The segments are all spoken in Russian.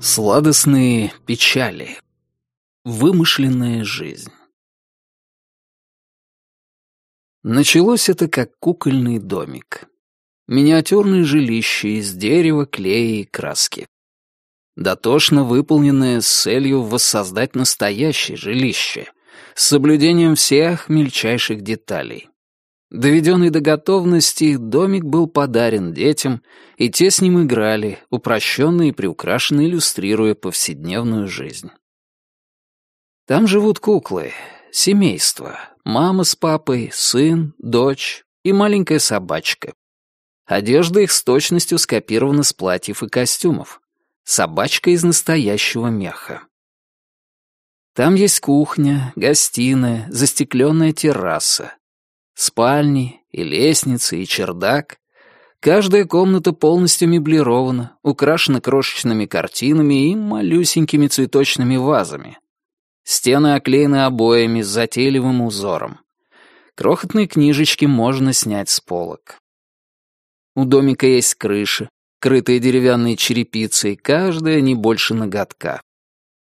Сладостные печали. Вымышленная жизнь. Началось это как кукольный домик. Миниатюрное жилище из дерева, клея и краски. Дотошно выполненное с целью воссоздать настоящее жилище, с соблюдением всех мельчайших деталей. Доведенный до готовности, домик был подарен детям, и те с ним играли, упрощенно и приукрашенно иллюстрируя повседневную жизнь. Там живут куклы, семейство, мама с папой, сын, дочь и маленькая собачка. Одежда их с точностью скопирована с платьев и костюмов. Собачка из настоящего меха. Там есть кухня, гостиная, застекленная терраса, Спальни, и лестницы, и чердак. Каждая комната полностью меблирована, украшена крошечными картинами и малюсенькими цветочными вазами. Стены оклеены обоями с затейливым узором. Крохотные книжечки можно снять с полок. У домика есть крыша, крытые деревянной черепицей, каждая не больше ноготка.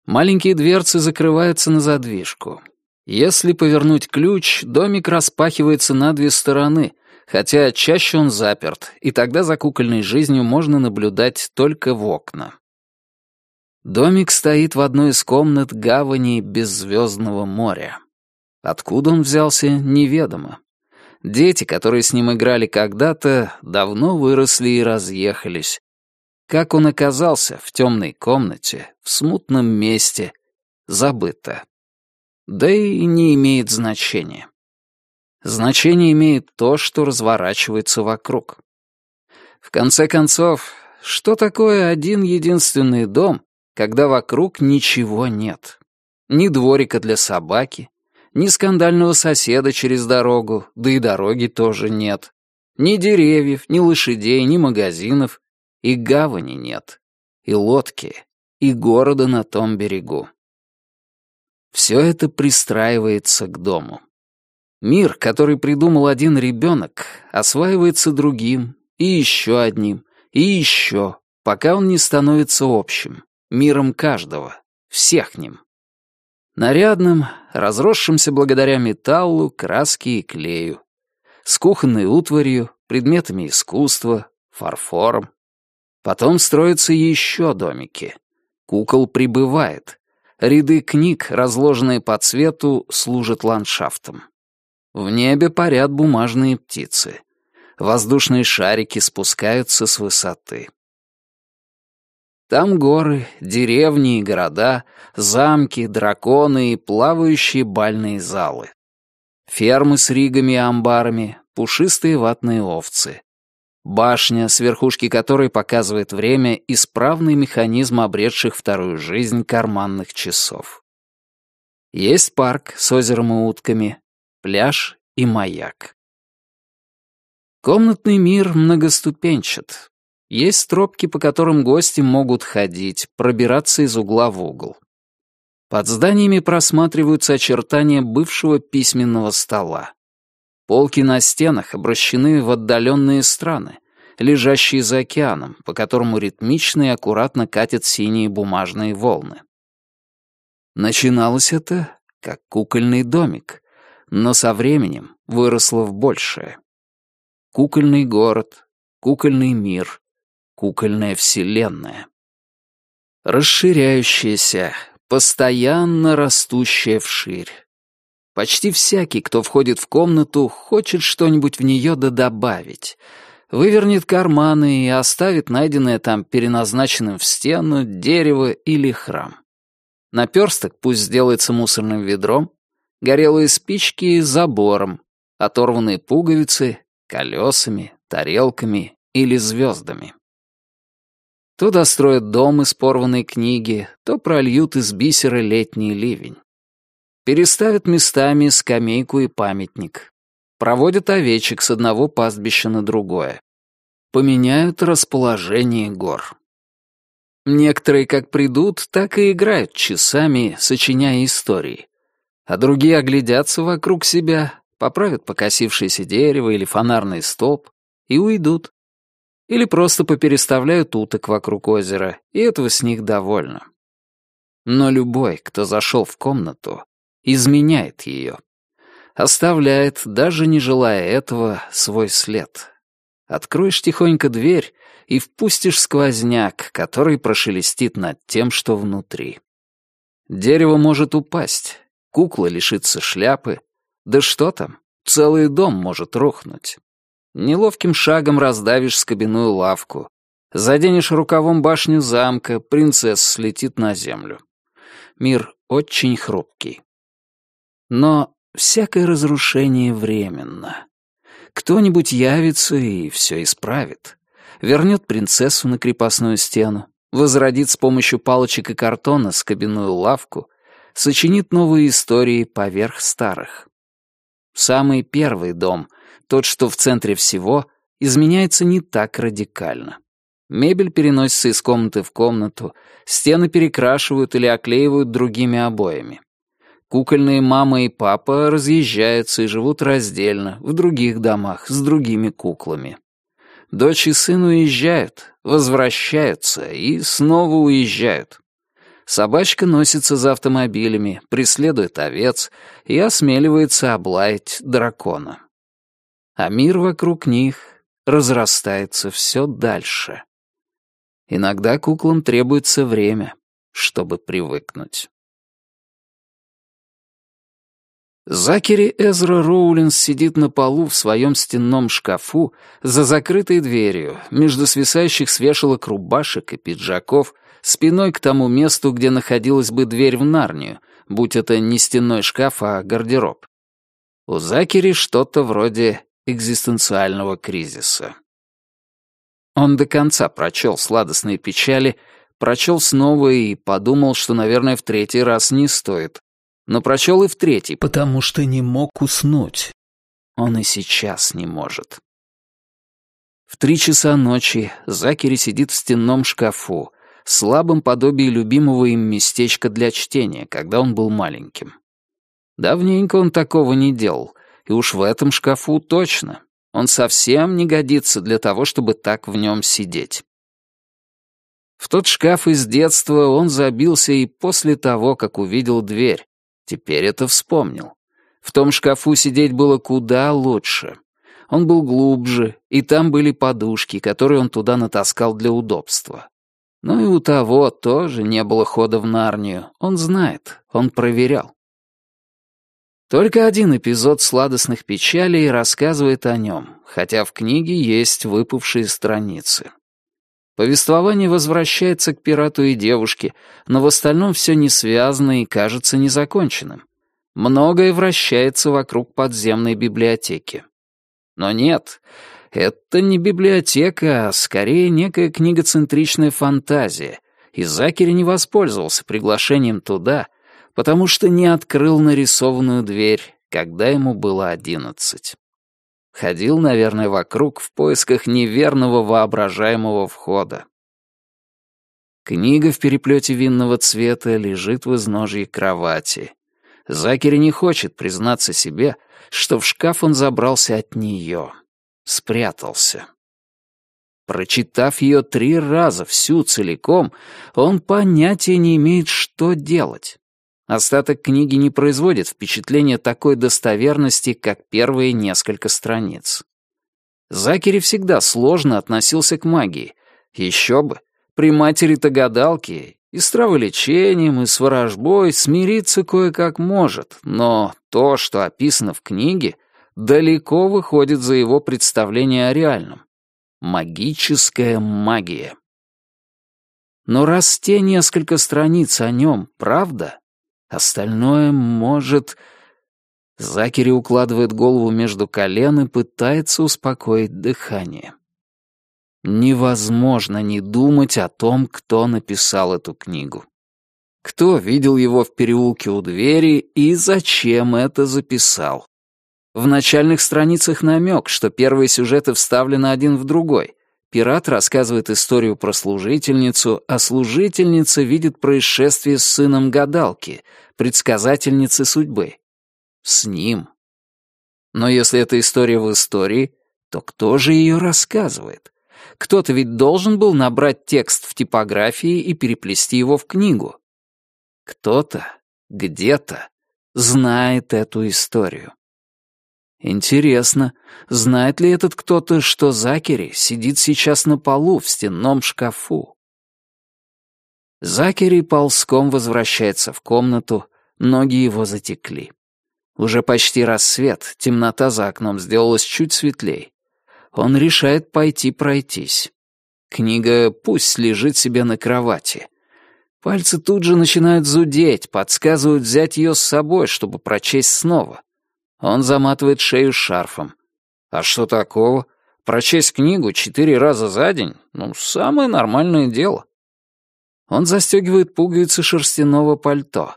Маленькие дверцы закрываются на задвижку. Если повернуть ключ, домик распахивается на две стороны, хотя чаще он заперт, и тогда за кукольной жизнью можно наблюдать только в окна. Домик стоит в одной из комнат гавани беззвездного моря. Откуда он взялся, неведомо. Дети, которые с ним играли когда-то, давно выросли и разъехались. Как он оказался в темной комнате, в смутном месте, забыто да и не имеет значения. Значение имеет то, что разворачивается вокруг. В конце концов, что такое один единственный дом, когда вокруг ничего нет? Ни дворика для собаки, ни скандального соседа через дорогу, да и дороги тоже нет. Ни деревьев, ни лошадей, ни магазинов, и гавани нет, и лодки, и города на том берегу. Все это пристраивается к дому. Мир, который придумал один ребенок, осваивается другим, и еще одним, и еще, пока он не становится общим, миром каждого, всех ним. Нарядным, разросшимся благодаря металлу, краске и клею, с кухонной утварью, предметами искусства, фарфором. Потом строятся еще домики. Кукол прибывает, Ряды книг, разложенные по цвету, служат ландшафтом. В небе парят бумажные птицы. Воздушные шарики спускаются с высоты. Там горы, деревни и города, замки, драконы и плавающие бальные залы. Фермы с ригами и амбарами, пушистые ватные овцы. Башня, с верхушки которой показывает время исправный механизм обретших вторую жизнь карманных часов. Есть парк с озером и утками, пляж и маяк. Комнатный мир многоступенчат. Есть тропки, по которым гости могут ходить, пробираться из угла в угол. Под зданиями просматриваются очертания бывшего письменного стола. Полки на стенах обращены в отдаленные страны, лежащие за океаном, по которому ритмично и аккуратно катят синие бумажные волны. Начиналось это как кукольный домик, но со временем выросло в большее. Кукольный город, кукольный мир, кукольная вселенная. Расширяющаяся, постоянно растущая вширь. Почти всякий, кто входит в комнату, хочет что-нибудь в нее додобавить. Вывернет карманы и оставит найденное там переназначенным в стену, дерево или храм. Наперсток пусть сделается мусорным ведром, горелые спички — забором, оторванные пуговицы — колесами, тарелками или звездами. То достроят дом из порванной книги, то прольют из бисера летний ливень. Переставят местами скамейку и памятник. Проводят овечек с одного пастбища на другое. Поменяют расположение гор. Некоторые как придут, так и играют часами, сочиняя истории. А другие оглядятся вокруг себя, поправят покосившееся дерево или фонарный столб и уйдут. Или просто попереставляют уток вокруг озера, и этого с них довольно. Но любой, кто зашел в комнату, изменяет ее. Оставляет, даже не желая этого, свой след. Откроешь тихонько дверь и впустишь сквозняк, который прошелестит над тем, что внутри. Дерево может упасть, кукла лишится шляпы. Да что там, целый дом может рухнуть. Неловким шагом раздавишь скобяную лавку. Заденешь рукавом башню замка, принцесса слетит на землю. Мир очень хрупкий. Но всякое разрушение временно. Кто-нибудь явится и все исправит. Вернет принцессу на крепостную стену, возродит с помощью палочек и картона скобяную лавку, сочинит новые истории поверх старых. Самый первый дом — тот, что в центре всего, изменяется не так радикально. Мебель переносится из комнаты в комнату, стены перекрашивают или оклеивают другими обоями. Кукольные мама и папа разъезжаются и живут раздельно, в других домах, с другими куклами. Дочь и сын уезжают, возвращаются и снова уезжают. Собачка носится за автомобилями, преследует овец и осмеливается облаять дракона а мир вокруг них разрастается все дальше. Иногда куклам требуется время, чтобы привыкнуть. Закери Эзра Роулинс сидит на полу в своем стенном шкафу за закрытой дверью, между свисающих с вешалок рубашек и пиджаков, спиной к тому месту, где находилась бы дверь в Нарнию, будь это не стенной шкаф, а гардероб. У Закери что-то вроде экзистенциального кризиса. Он до конца прочел «Сладостные печали», прочел снова и подумал, что, наверное, в третий раз не стоит. Но прочел и в третий, потому что не мог уснуть. Он и сейчас не может. В три часа ночи Закери сидит в стенном шкафу, слабым подобием любимого им местечка для чтения, когда он был маленьким. Давненько он такого не делал, и уж в этом шкафу точно. Он совсем не годится для того, чтобы так в нем сидеть. В тот шкаф из детства он забился и после того, как увидел дверь. Теперь это вспомнил. В том шкафу сидеть было куда лучше. Он был глубже, и там были подушки, которые он туда натаскал для удобства. Но и у того тоже не было хода в Нарнию. Он знает, он проверял. Только один эпизод сладостных печалей рассказывает о нем, хотя в книге есть выпавшие страницы. Повествование возвращается к пирату и девушке, но в остальном все не связано и кажется незаконченным. Многое вращается вокруг подземной библиотеки. Но нет, это не библиотека, а скорее некая книгоцентричная фантазия, и Закери не воспользовался приглашением туда — потому что не открыл нарисованную дверь, когда ему было одиннадцать. Ходил, наверное, вокруг в поисках неверного воображаемого входа. Книга в переплете винного цвета лежит в изножье кровати. Закери не хочет признаться себе, что в шкаф он забрался от нее. Спрятался. Прочитав ее три раза всю целиком, он понятия не имеет, что делать. Остаток книги не производит впечатления такой достоверности, как первые несколько страниц. Закери всегда сложно относился к магии. Еще бы, при матери-то гадалки и с траволечением, и с ворожбой смириться кое-как может, но то, что описано в книге, далеко выходит за его представление о реальном. Магическая магия. Но раз те несколько страниц о нем, правда, Остальное может... Закери укладывает голову между колен и пытается успокоить дыхание. Невозможно не думать о том, кто написал эту книгу. Кто видел его в переулке у двери и зачем это записал. В начальных страницах намек, что первые сюжеты вставлены один в другой. Пират рассказывает историю про служительницу, а служительница видит происшествие с сыном гадалки, предсказательницы судьбы. С ним. Но если эта история в истории, то кто же ее рассказывает? Кто-то ведь должен был набрать текст в типографии и переплести его в книгу. Кто-то, где-то, знает эту историю. Интересно, знает ли этот кто-то, что Закери сидит сейчас на полу в стенном шкафу? Закери ползком возвращается в комнату, ноги его затекли. Уже почти рассвет, темнота за окном сделалась чуть светлей. Он решает пойти пройтись. Книга пусть лежит себе на кровати. Пальцы тут же начинают зудеть, подсказывают взять ее с собой, чтобы прочесть снова. Он заматывает шею шарфом. А что такого? Прочесть книгу четыре раза за день? Ну, самое нормальное дело. Он застегивает пуговицы шерстяного пальто.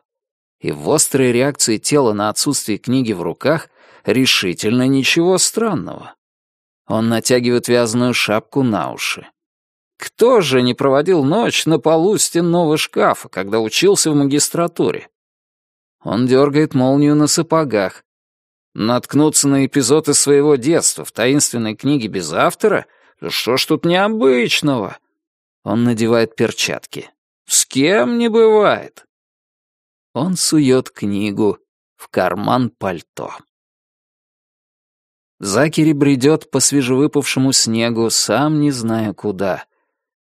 И в острой реакции тела на отсутствие книги в руках решительно ничего странного. Он натягивает вязаную шапку на уши. Кто же не проводил ночь на полу стенного шкафа, когда учился в магистратуре? Он дергает молнию на сапогах, Наткнуться на эпизод из своего детства в таинственной книге без автора? Что ж тут необычного? Он надевает перчатки. С кем не бывает. Он сует книгу в карман пальто. Закери бредет по свежевыпавшему снегу, сам не зная куда.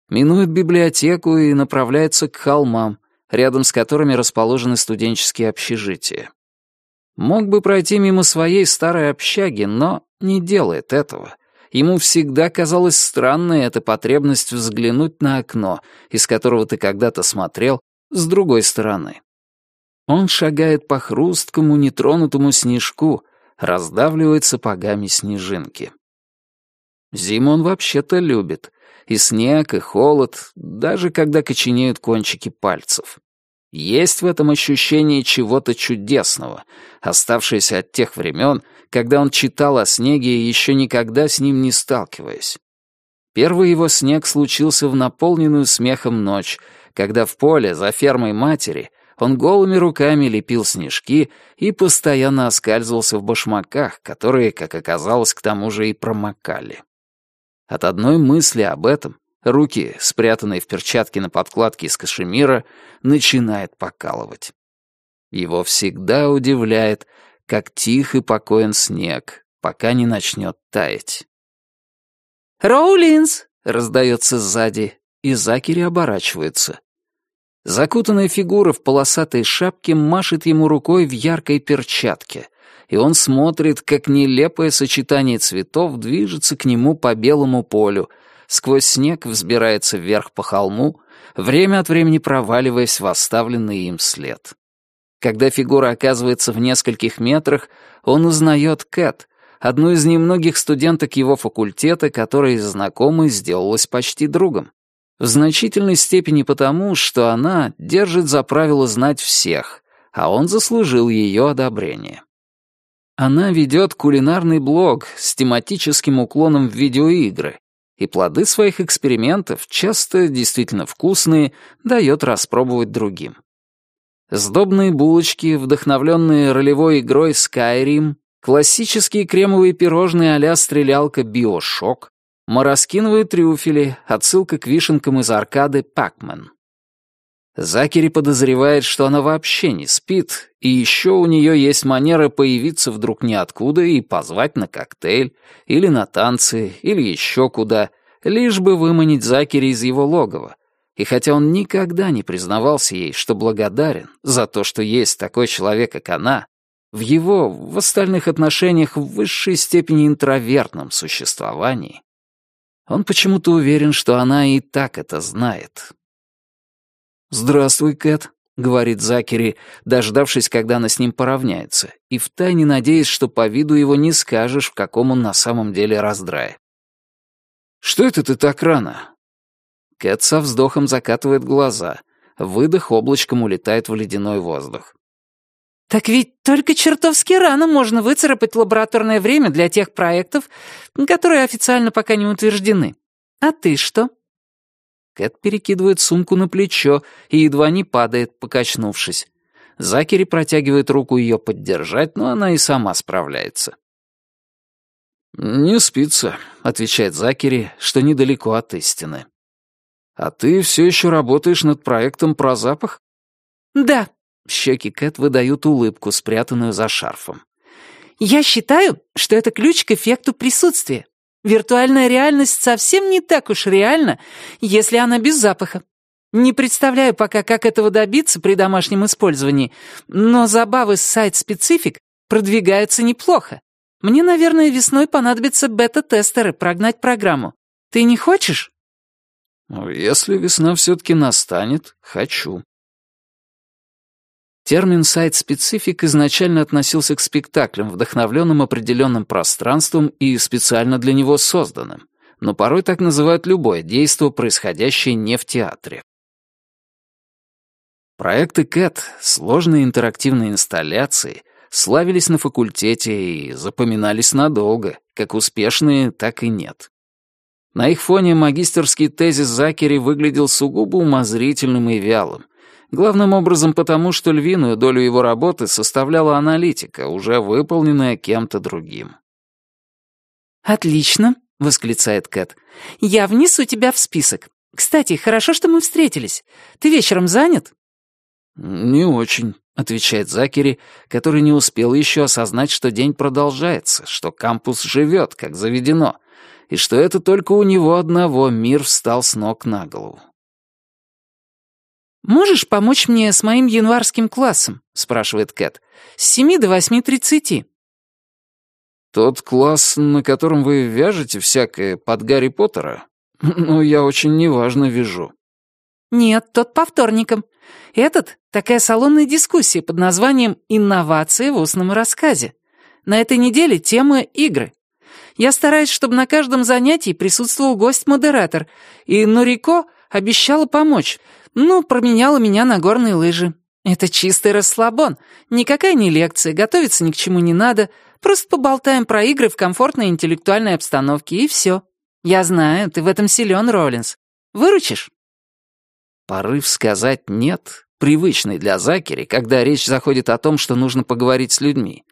Минует библиотеку и направляется к холмам, рядом с которыми расположены студенческие общежития. Мог бы пройти мимо своей старой общаги, но не делает этого. Ему всегда казалась странной эта потребность взглянуть на окно, из которого ты когда-то смотрел, с другой стороны. Он шагает по хрусткому, нетронутому снежку, раздавливает сапогами снежинки. Зиму он вообще-то любит. И снег, и холод, даже когда коченеют кончики пальцев. Есть в этом ощущение чего-то чудесного, оставшееся от тех времен, когда он читал о снеге, еще никогда с ним не сталкиваясь. Первый его снег случился в наполненную смехом ночь, когда в поле за фермой матери он голыми руками лепил снежки и постоянно оскальзывался в башмаках, которые, как оказалось, к тому же и промокали. От одной мысли об этом Руки, спрятанные в перчатке на подкладке из кашемира, начинает покалывать. Его всегда удивляет, как тих и покоен снег, пока не начнет таять. «Роулинс!» — раздается сзади, и Закери оборачивается. Закутанная фигура в полосатой шапке машет ему рукой в яркой перчатке, и он смотрит, как нелепое сочетание цветов движется к нему по белому полю — сквозь снег взбирается вверх по холму, время от времени проваливаясь в оставленный им след. Когда фигура оказывается в нескольких метрах, он узнает Кэт, одну из немногих студенток его факультета, которая из знакомой сделалась почти другом. В значительной степени потому, что она держит за правило знать всех, а он заслужил ее одобрение. Она ведет кулинарный блог с тематическим уклоном в видеоигры, и плоды своих экспериментов, часто действительно вкусные, дает распробовать другим. Сдобные булочки, вдохновленные ролевой игрой Skyrim, классические кремовые пирожные а-ля стрелялка Биошок, мороскиновые трюфели, отсылка к вишенкам из аркады Пакмен. Закери подозревает, что она вообще не спит, и еще у нее есть манера появиться вдруг ниоткуда и позвать на коктейль, или на танцы, или еще куда, лишь бы выманить Закери из его логова. И хотя он никогда не признавался ей, что благодарен за то, что есть такой человек, как она, в его, в остальных отношениях, в высшей степени интровертном существовании, он почему-то уверен, что она и так это знает. «Здравствуй, Кэт», — говорит Закери, дождавшись, когда она с ним поравняется, и втайне надеясь, что по виду его не скажешь, в каком он на самом деле раздрае. «Что это ты так рано?» Кэт со вздохом закатывает глаза. Выдох облачком улетает в ледяной воздух. «Так ведь только чертовски рано можно выцарапать лабораторное время для тех проектов, которые официально пока не утверждены. А ты что?» Кэт перекидывает сумку на плечо и едва не падает, покачнувшись. Закери протягивает руку ее поддержать, но она и сама справляется. «Не спится», — отвечает Закери, что недалеко от истины. «А ты все еще работаешь над проектом про запах?» «Да». Щеки Кэт выдают улыбку, спрятанную за шарфом. «Я считаю, что это ключ к эффекту присутствия. Виртуальная реальность совсем не так уж реальна, если она без запаха. Не представляю пока, как этого добиться при домашнем использовании, но забавы с сайт-специфик продвигаются неплохо. Мне, наверное, весной понадобятся бета-тестеры прогнать программу. Ты не хочешь? Если весна все-таки настанет, хочу. Термин «сайт-специфик» изначально относился к спектаклям, вдохновленным определенным пространством и специально для него созданным, но порой так называют любое действие, происходящее не в театре. Проекты КЭТ, сложные интерактивные инсталляции, славились на факультете и запоминались надолго, как успешные, так и нет. На их фоне магистерский тезис Закери выглядел сугубо умозрительным и вялым, главным образом потому, что львиную долю его работы составляла аналитика, уже выполненная кем-то другим. «Отлично», — восклицает Кэт. «Я внесу тебя в список. Кстати, хорошо, что мы встретились. Ты вечером занят?» «Не очень», — отвечает Закери, который не успел еще осознать, что день продолжается, что кампус живет, как заведено, и что это только у него одного мир встал с ног на голову. «Можешь помочь мне с моим январским классом?» — спрашивает Кэт. «С семи до восьми тридцати». «Тот класс, на котором вы вяжете всякое под Гарри Поттера? Ну, я очень неважно вяжу». «Нет, тот по вторникам. Этот — такая салонная дискуссия под названием «Инновации в устном рассказе». На этой неделе тема «Игры». Я стараюсь, чтобы на каждом занятии присутствовал гость-модератор, и Норико обещала помочь, ну, променяла меня на горные лыжи. Это чистый расслабон. Никакая не лекция, готовиться ни к чему не надо. Просто поболтаем про игры в комфортной интеллектуальной обстановке, и все. Я знаю, ты в этом силен, Роллинс. Выручишь?» Порыв сказать «нет», привычный для Закери, когда речь заходит о том, что нужно поговорить с людьми,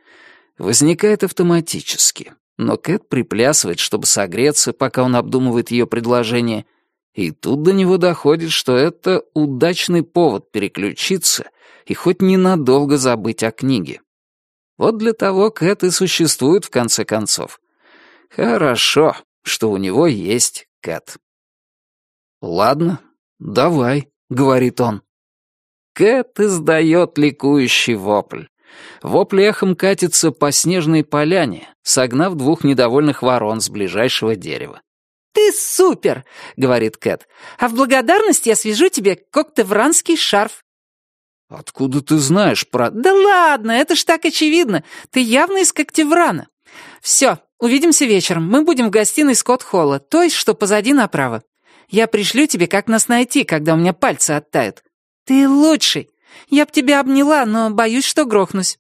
возникает автоматически. Но Кэт приплясывает, чтобы согреться, пока он обдумывает ее предложение — и тут до него доходит, что это удачный повод переключиться и хоть ненадолго забыть о книге. Вот для того Кэт и существует в конце концов. Хорошо, что у него есть Кэт. «Ладно, давай», — говорит он. Кэт издает ликующий вопль. Вопль эхом катится по снежной поляне, согнав двух недовольных ворон с ближайшего дерева. «Ты супер!» — говорит Кэт. «А в благодарность я свяжу тебе коктевранский шарф». «Откуда ты знаешь про...» «Да ладно, это ж так очевидно. Ты явно из Коктеврана. Все, увидимся вечером. Мы будем в гостиной Скотт-Холла, той, что позади направо. Я пришлю тебе, как нас найти, когда у меня пальцы оттают. Ты лучший. Я б тебя обняла, но боюсь, что грохнусь».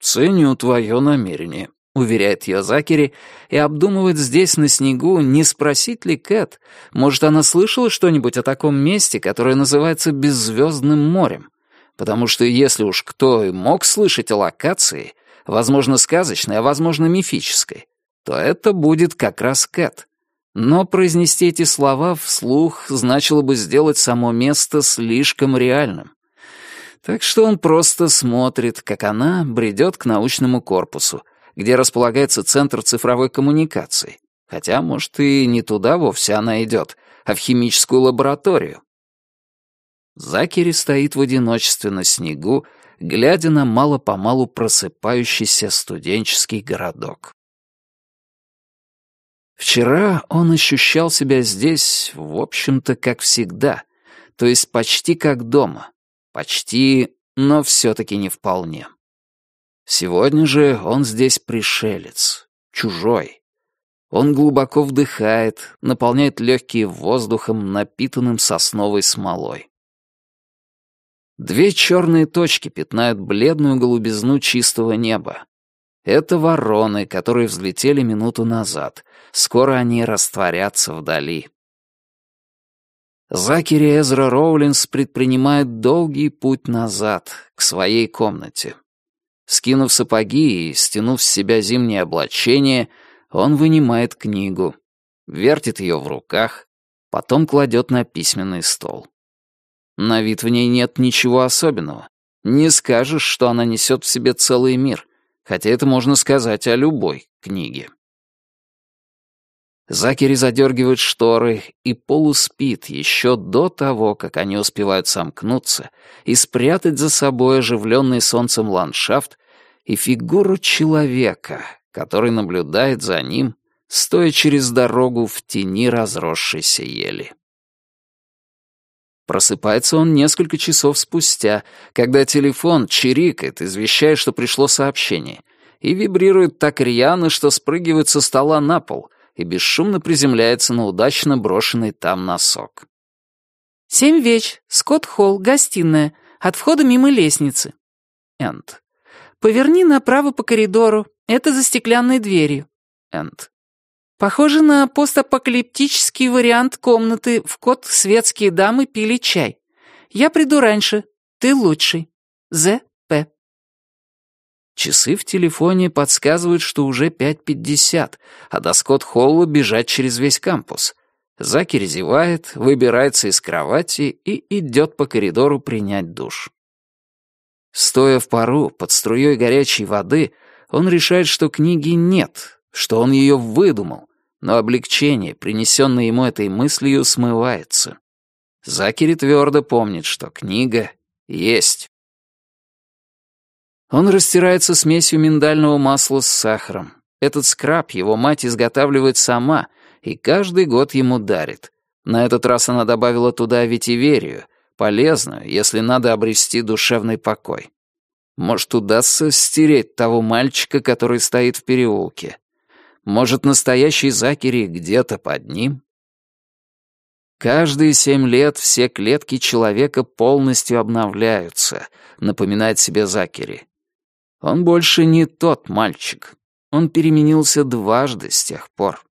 «Ценю твое намерение», — уверяет ее Закери, и обдумывает здесь, на снегу, не спросить ли Кэт, может, она слышала что-нибудь о таком месте, которое называется Беззвездным морем. Потому что если уж кто и мог слышать о локации, возможно, сказочной, а возможно, мифической, то это будет как раз Кэт. Но произнести эти слова вслух значило бы сделать само место слишком реальным. Так что он просто смотрит, как она бредет к научному корпусу, где располагается Центр цифровой коммуникации. Хотя, может, и не туда вовсе она идет, а в химическую лабораторию. Закери стоит в одиночестве на снегу, глядя на мало-помалу просыпающийся студенческий городок. Вчера он ощущал себя здесь, в общем-то, как всегда, то есть почти как дома. Почти, но все-таки не вполне. Сегодня же он здесь пришелец, чужой. Он глубоко вдыхает, наполняет легкие воздухом, напитанным сосновой смолой. Две черные точки пятнают бледную голубизну чистого неба. Это вороны, которые взлетели минуту назад. Скоро они растворятся вдали. Закери Эзра Роулинс предпринимает долгий путь назад, к своей комнате. Скинув сапоги и стянув с себя зимнее облачение, он вынимает книгу, вертит ее в руках, потом кладет на письменный стол. На вид в ней нет ничего особенного. Не скажешь, что она несет в себе целый мир, хотя это можно сказать о любой книге. Закери задергивает шторы и полуспит еще до того, как они успевают сомкнуться и спрятать за собой оживленный солнцем ландшафт и фигуру человека, который наблюдает за ним, стоя через дорогу в тени разросшейся ели. Просыпается он несколько часов спустя, когда телефон чирикает, извещая, что пришло сообщение, и вибрирует так рьяно, что спрыгивает со стола на пол — и бесшумно приземляется на удачно брошенный там носок. «Семь веч, Скотт-холл, гостиная, от входа мимо лестницы». Энд. «Поверни направо по коридору, это за стеклянной дверью». Энд. «Похоже на постапокалиптический вариант комнаты, в кот светские дамы пили чай. Я приду раньше, ты лучший. З. Часы в телефоне подсказывают, что уже 5.50, а до Скотт-Холла бежать через весь кампус. Заки резевает, выбирается из кровати и идет по коридору принять душ. Стоя в пару под струей горячей воды, он решает, что книги нет, что он ее выдумал, но облегчение, принесенное ему этой мыслью, смывается. Закери твердо помнит, что книга есть. Он растирается смесью миндального масла с сахаром. Этот скраб его мать изготавливает сама и каждый год ему дарит. На этот раз она добавила туда ветиверию, полезную, если надо обрести душевный покой. Может, удастся стереть того мальчика, который стоит в переулке. Может, настоящий Закери где-то под ним? Каждые семь лет все клетки человека полностью обновляются, напоминает себе Закери. Он больше не тот мальчик. Он переменился дважды с тех пор.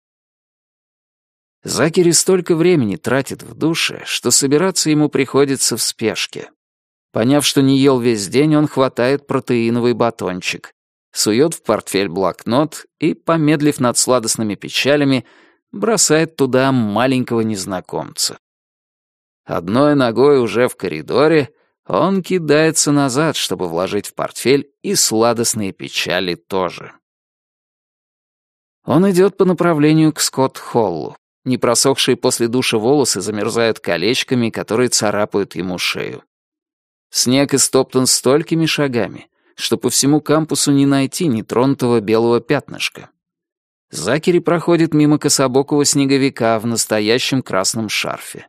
Закери столько времени тратит в душе, что собираться ему приходится в спешке. Поняв, что не ел весь день, он хватает протеиновый батончик, сует в портфель блокнот и, помедлив над сладостными печалями, бросает туда маленького незнакомца. Одной ногой уже в коридоре, он кидается назад, чтобы вложить в портфель и сладостные печали тоже. Он идет по направлению к Скотт-Холлу. Непросохшие после душа волосы замерзают колечками, которые царапают ему шею. Снег истоптан столькими шагами, что по всему кампусу не найти нетронутого белого пятнышка. Закери проходит мимо кособокого снеговика в настоящем красном шарфе.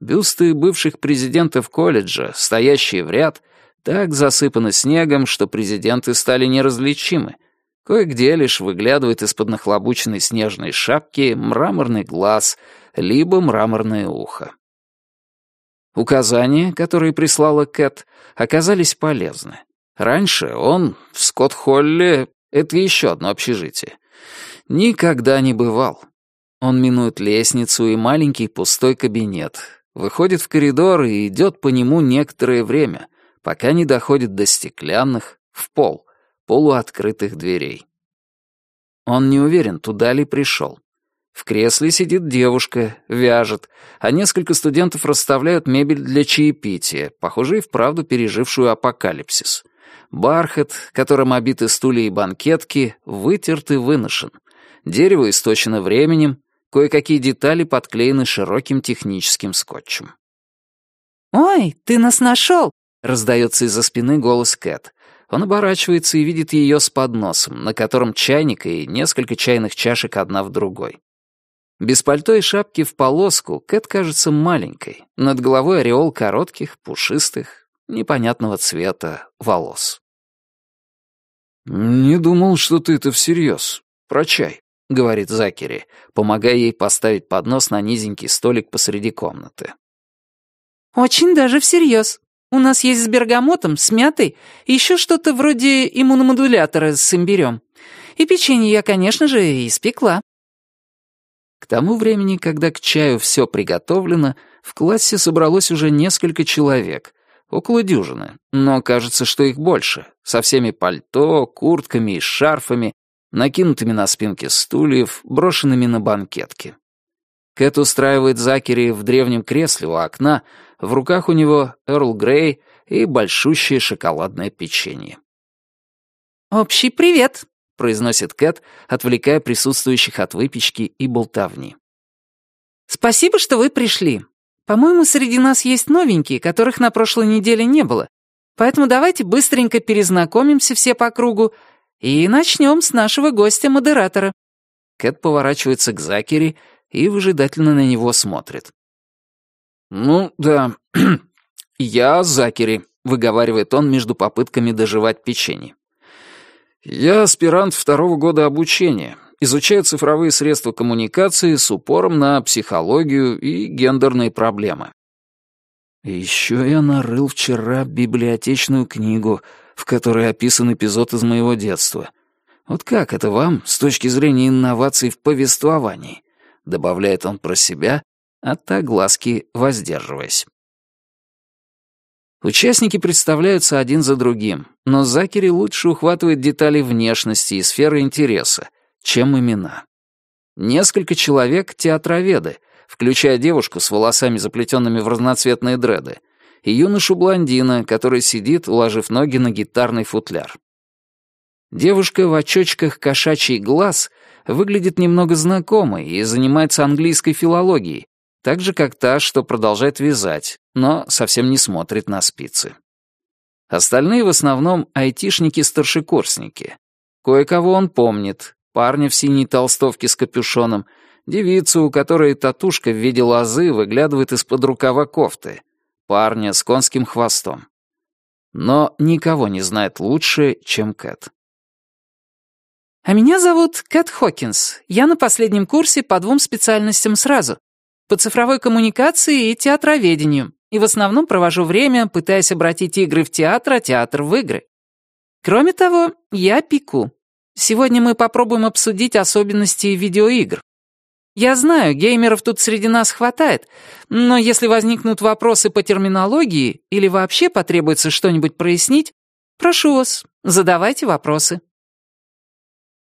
Бюсты бывших президентов колледжа, стоящие в ряд, так засыпаны снегом, что президенты стали неразличимы. Кое-где лишь выглядывает из-под нахлобученной снежной шапки мраморный глаз, либо мраморное ухо. Указания, которые прислала Кэт, оказались полезны. Раньше он в Скотт-Холле, это еще одно общежитие, никогда не бывал. Он минует лестницу и маленький пустой кабинет, выходит в коридор и идет по нему некоторое время, пока не доходит до стеклянных, в пол, полуоткрытых дверей. Он не уверен, туда ли пришел. В кресле сидит девушка, вяжет, а несколько студентов расставляют мебель для чаепития, похоже вправду пережившую апокалипсис. Бархат, которым обиты стулья и банкетки, вытерт и выношен. Дерево источено временем, Кое-какие детали подклеены широким техническим скотчем. «Ой, ты нас нашел!» — раздается из-за спины голос Кэт. Он оборачивается и видит ее с подносом, на котором чайник и несколько чайных чашек одна в другой. Без пальто и шапки в полоску Кэт кажется маленькой. Над головой ореол коротких, пушистых, непонятного цвета волос. «Не думал, что ты это всерьез. Про чай». — говорит Закери, помогая ей поставить поднос на низенький столик посреди комнаты. «Очень даже всерьез. У нас есть с бергамотом, с мятой, еще что-то вроде иммуномодулятора с имбирем. И печенье я, конечно же, испекла». К тому времени, когда к чаю все приготовлено, в классе собралось уже несколько человек, около дюжины, но кажется, что их больше, со всеми пальто, куртками и шарфами, накинутыми на спинки стульев, брошенными на банкетки. Кэт устраивает Закери в древнем кресле у окна, в руках у него Эрл Грей и большущее шоколадное печенье. «Общий привет», — произносит Кэт, отвлекая присутствующих от выпечки и болтовни. «Спасибо, что вы пришли. По-моему, среди нас есть новенькие, которых на прошлой неделе не было. Поэтому давайте быстренько перезнакомимся все по кругу и начнем с нашего гостя-модератора». Кэт поворачивается к Закери и выжидательно на него смотрит. «Ну, да, я Закери», — выговаривает он между попытками доживать печенье. «Я аспирант второго года обучения, изучаю цифровые средства коммуникации с упором на психологию и гендерные проблемы». Еще я нарыл вчера библиотечную книгу, в которой описан эпизод из моего детства. Вот как это вам с точки зрения инноваций в повествовании? Добавляет он про себя, от огласки воздерживаясь. Участники представляются один за другим, но Закери лучше ухватывает детали внешности и сферы интереса, чем имена. Несколько человек — театроведы, включая девушку с волосами, заплетенными в разноцветные дреды, и юношу-блондина, который сидит, уложив ноги на гитарный футляр. Девушка в очочках кошачий глаз выглядит немного знакомой и занимается английской филологией, так же, как та, что продолжает вязать, но совсем не смотрит на спицы. Остальные в основном айтишники-старшекурсники. Кое-кого он помнит, парня в синей толстовке с капюшоном, девицу, у которой татушка в виде лозы выглядывает из-под рукава кофты, парня с конским хвостом. Но никого не знает лучше, чем Кэт. «А меня зовут Кэт Хокинс. Я на последнем курсе по двум специальностям сразу по цифровой коммуникации и театроведению, и в основном провожу время, пытаясь обратить игры в театр, а театр в игры. Кроме того, я пеку. Сегодня мы попробуем обсудить особенности видеоигр. Я знаю, геймеров тут среди нас хватает, но если возникнут вопросы по терминологии или вообще потребуется что-нибудь прояснить, прошу вас, задавайте вопросы.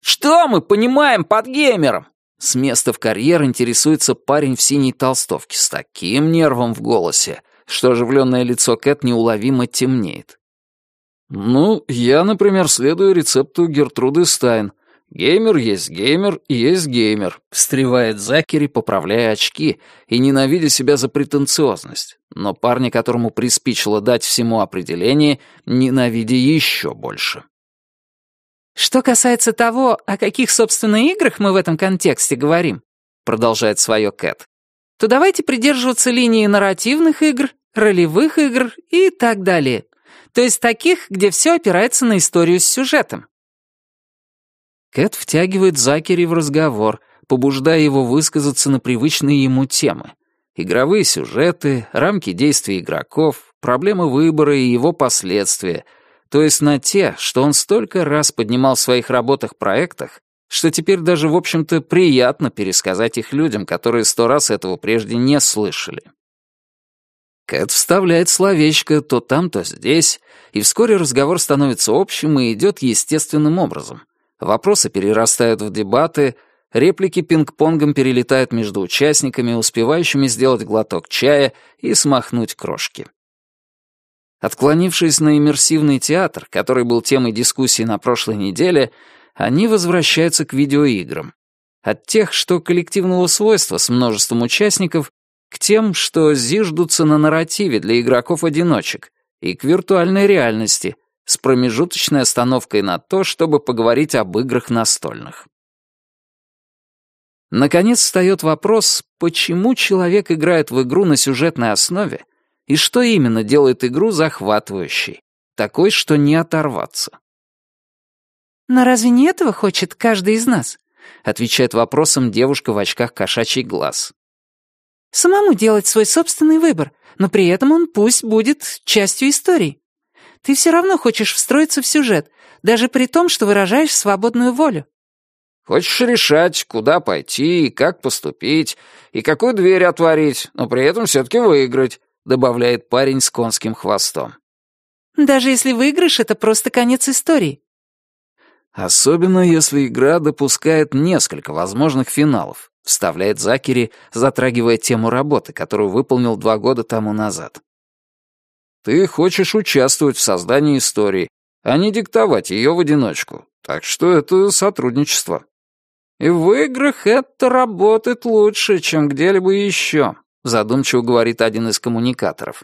«Что мы понимаем под геймером?» С места в карьер интересуется парень в синей толстовке с таким нервом в голосе, что оживленное лицо Кэт неуловимо темнеет. «Ну, я, например, следую рецепту Гертруды Стайн. Геймер есть геймер и есть геймер», — встревает Закери, поправляя очки и ненавидя себя за претенциозность. Но парня, которому приспичило дать всему определение, ненавидя еще больше. «Что касается того, о каких, собственно, играх мы в этом контексте говорим», продолжает свое Кэт, то давайте придерживаться линии нарративных игр, ролевых игр и так далее. То есть таких, где все опирается на историю с сюжетом. Кэт втягивает Закери в разговор, побуждая его высказаться на привычные ему темы. Игровые сюжеты, рамки действий игроков, проблемы выбора и его последствия — то есть на те, что он столько раз поднимал в своих работах-проектах, что теперь даже, в общем-то, приятно пересказать их людям, которые сто раз этого прежде не слышали. Кэт вставляет словечко то там, то здесь, и вскоре разговор становится общим и идет естественным образом. Вопросы перерастают в дебаты, реплики пинг-понгом перелетают между участниками, успевающими сделать глоток чая и смахнуть крошки. Отклонившись на иммерсивный театр, который был темой дискуссии на прошлой неделе, они возвращаются к видеоиграм. От тех, что коллективного свойства с множеством участников, к тем, что зиждутся на нарративе для игроков-одиночек, и к виртуальной реальности, с промежуточной остановкой на то, чтобы поговорить об играх настольных. Наконец встает вопрос, почему человек играет в игру на сюжетной основе, и что именно делает игру захватывающей, такой, что не оторваться. «Но разве не этого хочет каждый из нас?» отвечает вопросом девушка в очках кошачий глаз. «Самому делать свой собственный выбор, но при этом он пусть будет частью истории. Ты все равно хочешь встроиться в сюжет, даже при том, что выражаешь свободную волю. Хочешь решать, куда пойти, и как поступить, и какую дверь отворить, но при этом все-таки выиграть», добавляет парень с конским хвостом. «Даже если выигрыш — это просто конец истории». «Особенно если игра допускает несколько возможных финалов», вставляет Закери, затрагивая тему работы, которую выполнил два года тому назад. «Ты хочешь участвовать в создании истории, а не диктовать ее в одиночку, так что это сотрудничество». «И в играх это работает лучше, чем где-либо еще», задумчиво говорит один из коммуникаторов.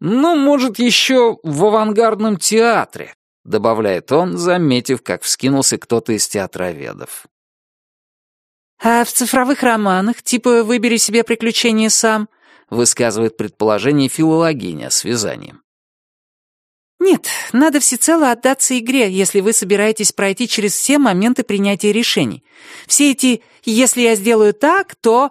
«Ну, может, еще в авангардном театре», добавляет он, заметив, как вскинулся кто-то из театроведов. «А в цифровых романах, типа «Выбери себе приключения сам», высказывает предположение филологиня с вязанием. Нет, надо всецело отдаться игре, если вы собираетесь пройти через все моменты принятия решений. Все эти «если я сделаю так, то...»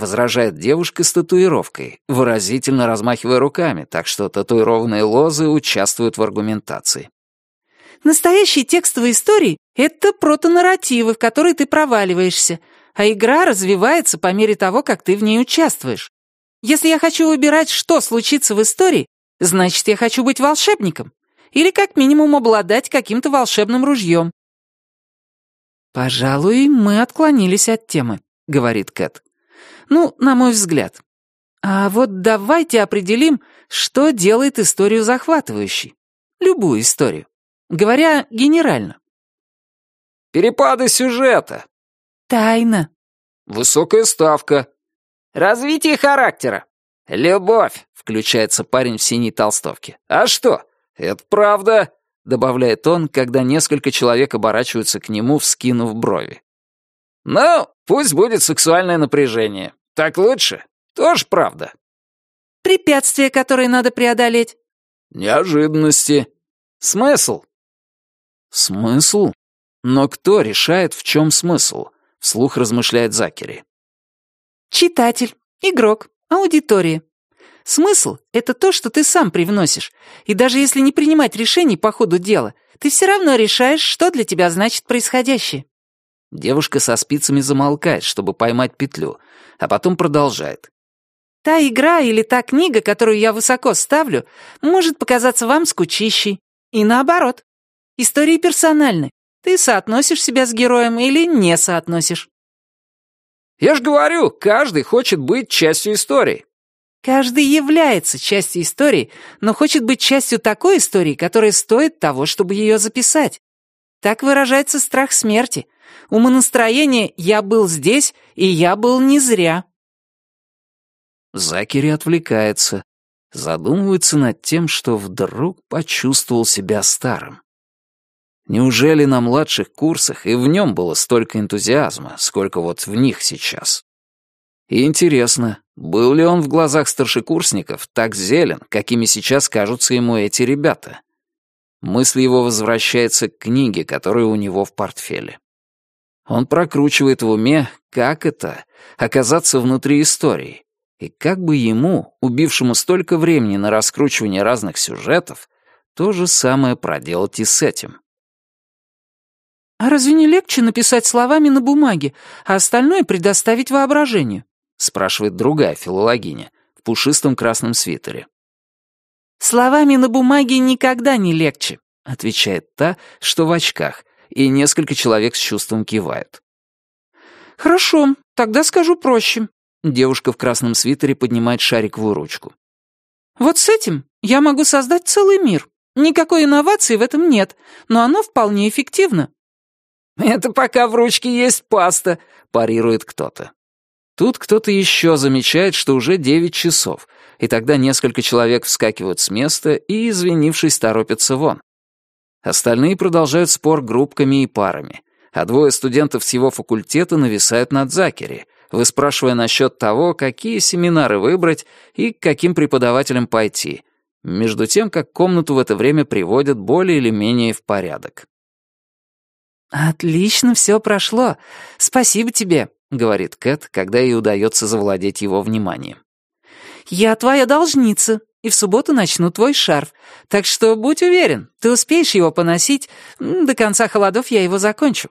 Возражает девушка с татуировкой, выразительно размахивая руками, так что татуированные лозы участвуют в аргументации. Настоящие текстовые истории — это протонарративы, в которые ты проваливаешься, а игра развивается по мере того, как ты в ней участвуешь. Если я хочу выбирать, что случится в истории, Значит, я хочу быть волшебником. Или как минимум обладать каким-то волшебным ружьем. «Пожалуй, мы отклонились от темы», — говорит Кэт. «Ну, на мой взгляд. А вот давайте определим, что делает историю захватывающей. Любую историю. Говоря генерально». «Перепады сюжета». «Тайна». «Высокая ставка». «Развитие характера». «Любовь», — включается парень в синей толстовке. «А что? Это правда», — добавляет он, когда несколько человек оборачиваются к нему, вскинув брови. «Ну, пусть будет сексуальное напряжение. Так лучше. Тоже правда». «Препятствия, которые надо преодолеть». «Неожиданности». «Смысл». «Смысл? Но кто решает, в чем смысл?» — вслух размышляет Закери. «Читатель, игрок, Аудитория. Смысл — это то, что ты сам привносишь. И даже если не принимать решений по ходу дела, ты все равно решаешь, что для тебя значит происходящее. Девушка со спицами замолкает, чтобы поймать петлю, а потом продолжает. Та игра или та книга, которую я высоко ставлю, может показаться вам скучищей. И наоборот. Истории персональны. Ты соотносишь себя с героем или не соотносишь. Я ж говорю, каждый хочет быть частью истории. Каждый является частью истории, но хочет быть частью такой истории, которая стоит того, чтобы ее записать. Так выражается страх смерти. Умонастроение «я был здесь, и я был не зря». Закери отвлекается, задумывается над тем, что вдруг почувствовал себя старым. Неужели на младших курсах и в нем было столько энтузиазма, сколько вот в них сейчас? И интересно, был ли он в глазах старшекурсников так зелен, какими сейчас кажутся ему эти ребята? Мысль его возвращается к книге, которая у него в портфеле. Он прокручивает в уме, как это — оказаться внутри истории, и как бы ему, убившему столько времени на раскручивание разных сюжетов, то же самое проделать и с этим. «А разве не легче написать словами на бумаге, а остальное предоставить воображению?» — спрашивает другая филологиня в пушистом красном свитере. «Словами на бумаге никогда не легче», — отвечает та, что в очках, и несколько человек с чувством кивают. «Хорошо, тогда скажу проще». Девушка в красном свитере поднимает шариковую ручку. «Вот с этим я могу создать целый мир. Никакой инновации в этом нет, но оно вполне эффективно. «Это пока в ручке есть паста», — парирует кто-то. Тут кто-то еще замечает, что уже девять часов, и тогда несколько человек вскакивают с места и, извинившись, торопятся вон. Остальные продолжают спор группками и парами, а двое студентов с его факультета нависают над Закери, выспрашивая насчет того, какие семинары выбрать и к каким преподавателям пойти, между тем, как комнату в это время приводят более или менее в порядок. «Отлично все прошло. Спасибо тебе», — говорит Кэт, когда ей удается завладеть его вниманием. «Я твоя должница, и в субботу начну твой шарф, так что будь уверен, ты успеешь его поносить, до конца холодов я его закончу».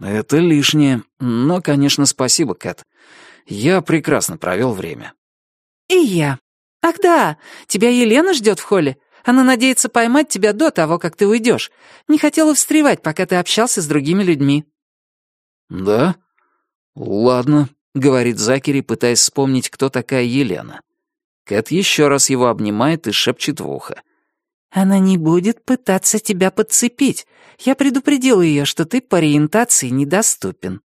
Это лишнее, но, конечно, спасибо, Кэт. Я прекрасно провел время. И я. Ах да, тебя Елена ждет в холле. Она надеется поймать тебя до того, как ты уйдешь. Не хотела встревать, пока ты общался с другими людьми». «Да? Ладно», — говорит Закери, пытаясь вспомнить, кто такая Елена. Кэт еще раз его обнимает и шепчет в ухо. «Она не будет пытаться тебя подцепить. Я предупредил ее, что ты по ориентации недоступен».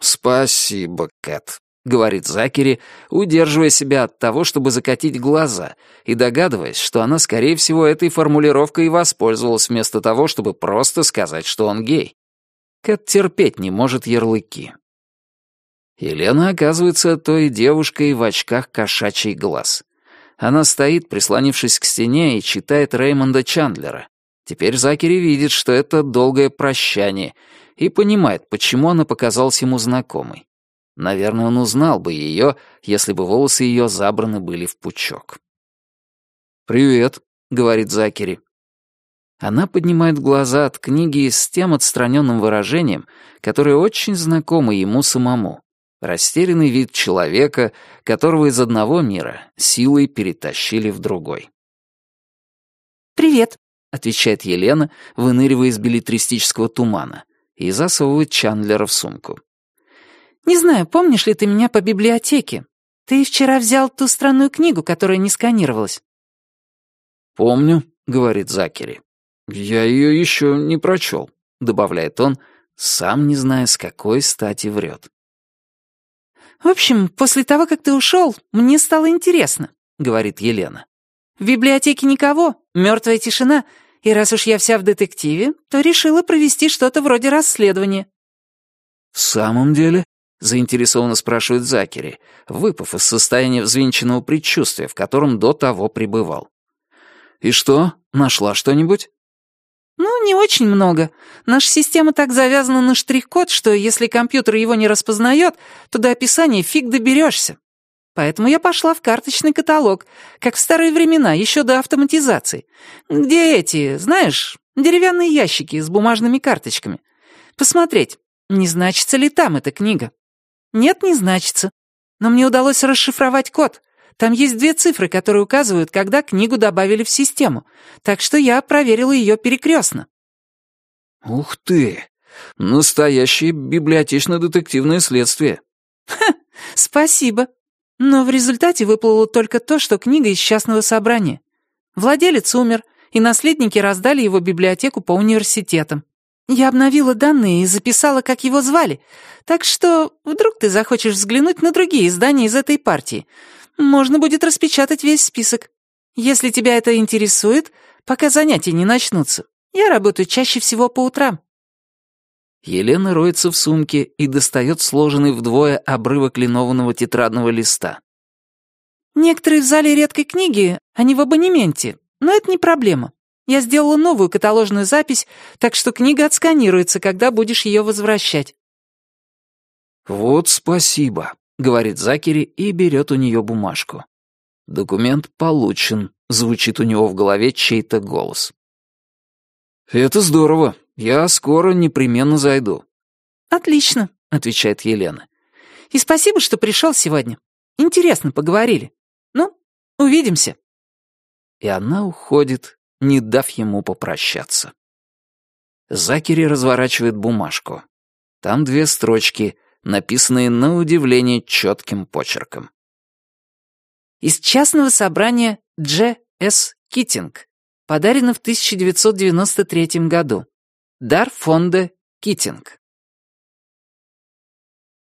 «Спасибо, Кэт», — говорит Закери, удерживая себя от того, чтобы закатить глаза, и догадываясь, что она, скорее всего, этой формулировкой и воспользовалась вместо того, чтобы просто сказать, что он гей. Кэт терпеть не может ярлыки. Елена оказывается той девушкой в очках кошачий глаз. Она стоит, прислонившись к стене, и читает Реймонда Чандлера. Теперь Закери видит, что это долгое прощание, и понимает, почему она показалась ему знакомой. Наверное, он узнал бы ее, если бы волосы ее забраны были в пучок. «Привет», — говорит Закери. Она поднимает глаза от книги с тем отстраненным выражением, которое очень знакомо ему самому. Растерянный вид человека, которого из одного мира силой перетащили в другой. «Привет», — отвечает Елена, выныривая из билетристического тумана, и засовывает Чандлера в сумку. Не знаю, помнишь ли ты меня по библиотеке? Ты вчера взял ту странную книгу, которая не сканировалась». «Помню», — говорит Закери. «Я ее еще не прочел», — добавляет он, сам не зная, с какой стати врет. «В общем, после того, как ты ушел, мне стало интересно», — говорит Елена. «В библиотеке никого, мертвая тишина, и раз уж я вся в детективе, то решила провести что-то вроде расследования». «В самом деле?» заинтересованно спрашивает Закери, выпав из состояния взвинченного предчувствия, в котором до того пребывал. «И что, нашла что-нибудь?» «Ну, не очень много. Наша система так завязана на штрих-код, что если компьютер его не распознает, то до описания фиг доберешься. Поэтому я пошла в карточный каталог, как в старые времена, еще до автоматизации. Где эти, знаешь, деревянные ящики с бумажными карточками. Посмотреть, не значится ли там эта книга. «Нет, не значится. Но мне удалось расшифровать код. Там есть две цифры, которые указывают, когда книгу добавили в систему. Так что я проверила ее перекрестно». «Ух ты! Настоящее библиотечно-детективное следствие». «Ха, спасибо. Но в результате выплыло только то, что книга из частного собрания. Владелец умер, и наследники раздали его библиотеку по университетам. Я обновила данные и записала, как его звали, так что вдруг ты захочешь взглянуть на другие издания из этой партии. Можно будет распечатать весь список. Если тебя это интересует, пока занятия не начнутся. Я работаю чаще всего по утрам». Елена роется в сумке и достает сложенный вдвое обрывок линованного тетрадного листа. «Некоторые в зале редкой книги, они в абонементе, но это не проблема. Я сделала новую каталожную запись, так что книга отсканируется, когда будешь ее возвращать». «Вот спасибо», — говорит Закери и берет у нее бумажку. «Документ получен», — звучит у него в голове чей-то голос. «Это здорово. Я скоро непременно зайду». «Отлично», — отвечает Елена. «И спасибо, что пришел сегодня. Интересно поговорили. Ну, увидимся». И она уходит, не дав ему попрощаться. Закери разворачивает бумажку. Там две строчки, написанные на удивление четким почерком. Из частного собрания Дж. С. Китинг. Подарено в 1993 году. Дар фонда Китинг.